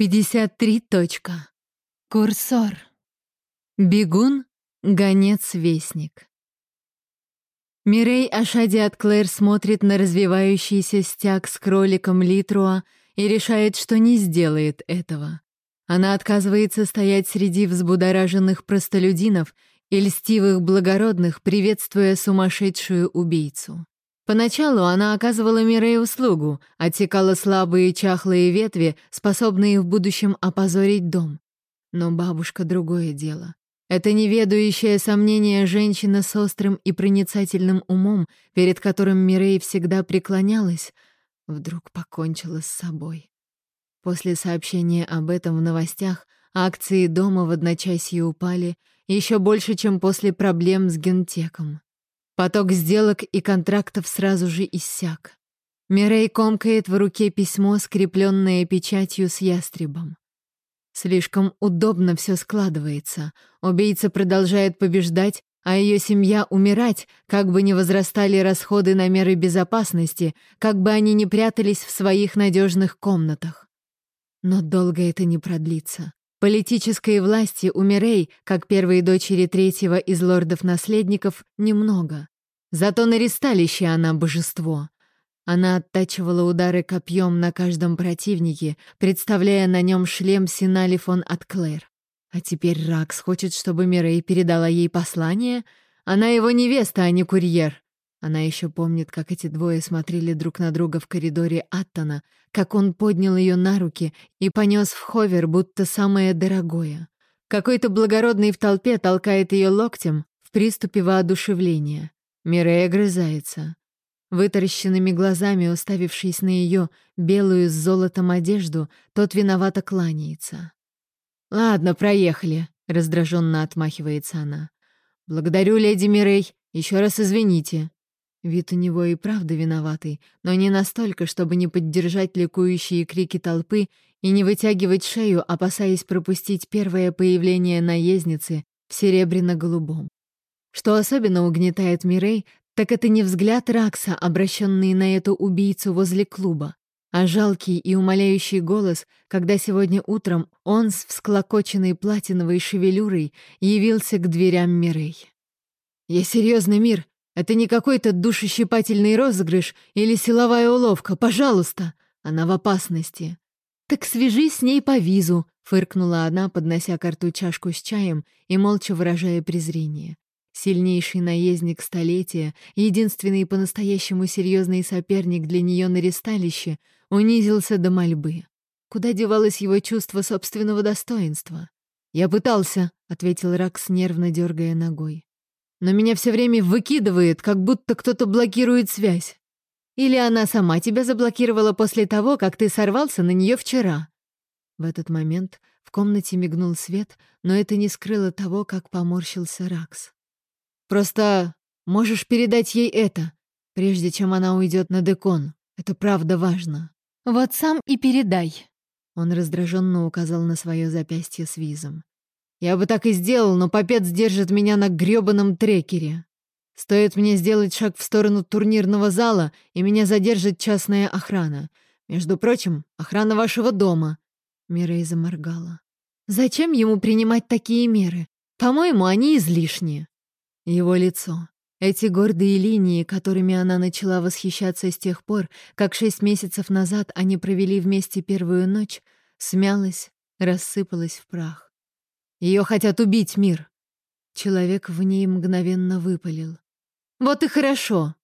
53. Точка. Курсор. Бегун, гонец-вестник. Мирей Ашади от Клэр смотрит на развивающийся стяг с кроликом Литруа и решает, что не сделает этого. Она отказывается стоять среди взбудораженных простолюдинов и льстивых благородных, приветствуя сумасшедшую убийцу. Поначалу она оказывала Мирей услугу, отсекала слабые чахлые ветви, способные в будущем опозорить дом. Но бабушка — другое дело. Это неведающая сомнения женщина с острым и проницательным умом, перед которым Мирей всегда преклонялась, вдруг покончила с собой. После сообщения об этом в новостях акции дома в одночасье упали еще больше, чем после проблем с гентеком. Поток сделок и контрактов сразу же иссяк. Мирей комкает в руке письмо, скрепленное печатью с ястребом. Слишком удобно все складывается. Убийца продолжает побеждать, а ее семья умирать, как бы ни возрастали расходы на меры безопасности, как бы они ни прятались в своих надежных комнатах. Но долго это не продлится. Политической власти у Мирей, как первой дочери третьего из лордов-наследников, немного. Зато на ресталище она божество. Она оттачивала удары копьем на каждом противнике, представляя на нем шлем Синали фон от Клэр. А теперь Ракс хочет, чтобы Мирей передала ей послание? Она его невеста, а не курьер. Она еще помнит, как эти двое смотрели друг на друга в коридоре Аттона, как он поднял ее на руки и понес в ховер, будто самое дорогое. Какой-то благородный в толпе толкает ее локтем в приступе воодушевления. Мирей огрызается. Вытаращенными глазами, уставившись на ее белую с золотом одежду, тот виновато кланяется. «Ладно, проехали», — раздраженно отмахивается она. «Благодарю, леди Мирей. Еще раз извините». Вид у него и правда виноватый, но не настолько, чтобы не поддержать ликующие крики толпы и не вытягивать шею, опасаясь пропустить первое появление наездницы в серебряно-голубом. Что особенно угнетает Мирей, так это не взгляд Ракса, обращенный на эту убийцу возле клуба, а жалкий и умоляющий голос, когда сегодня утром он с всклокоченной платиновой шевелюрой явился к дверям Мирей. «Я серьезный мир. Это не какой-то душещипательный розыгрыш или силовая уловка. Пожалуйста!» Она в опасности. «Так свяжись с ней по визу», — фыркнула она, поднося к рту чашку с чаем и молча выражая презрение. Сильнейший наездник столетия, единственный по-настоящему серьезный соперник для нее на ресталище, унизился до мольбы. Куда девалось его чувство собственного достоинства? «Я пытался», — ответил Ракс, нервно дергая ногой. «Но меня все время выкидывает, как будто кто-то блокирует связь. Или она сама тебя заблокировала после того, как ты сорвался на нее вчера?» В этот момент в комнате мигнул свет, но это не скрыло того, как поморщился Ракс. Просто можешь передать ей это, прежде чем она уйдет на декон. Это правда важно. Вот сам и передай. Он раздраженно указал на свое запястье с визом. Я бы так и сделал, но попец держит меня на грёбаном трекере. Стоит мне сделать шаг в сторону турнирного зала, и меня задержит частная охрана. Между прочим, охрана вашего дома. Мирей заморгала. Зачем ему принимать такие меры? По-моему, они излишние. Его лицо. Эти гордые линии, которыми она начала восхищаться с тех пор, как шесть месяцев назад они провели вместе первую ночь, смялось, рассыпалось в прах. Ее хотят убить, мир. Человек в ней мгновенно выпалил. «Вот и хорошо!»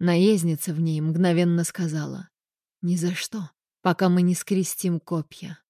Наездница в ней мгновенно сказала. «Ни за что, пока мы не скрестим копья».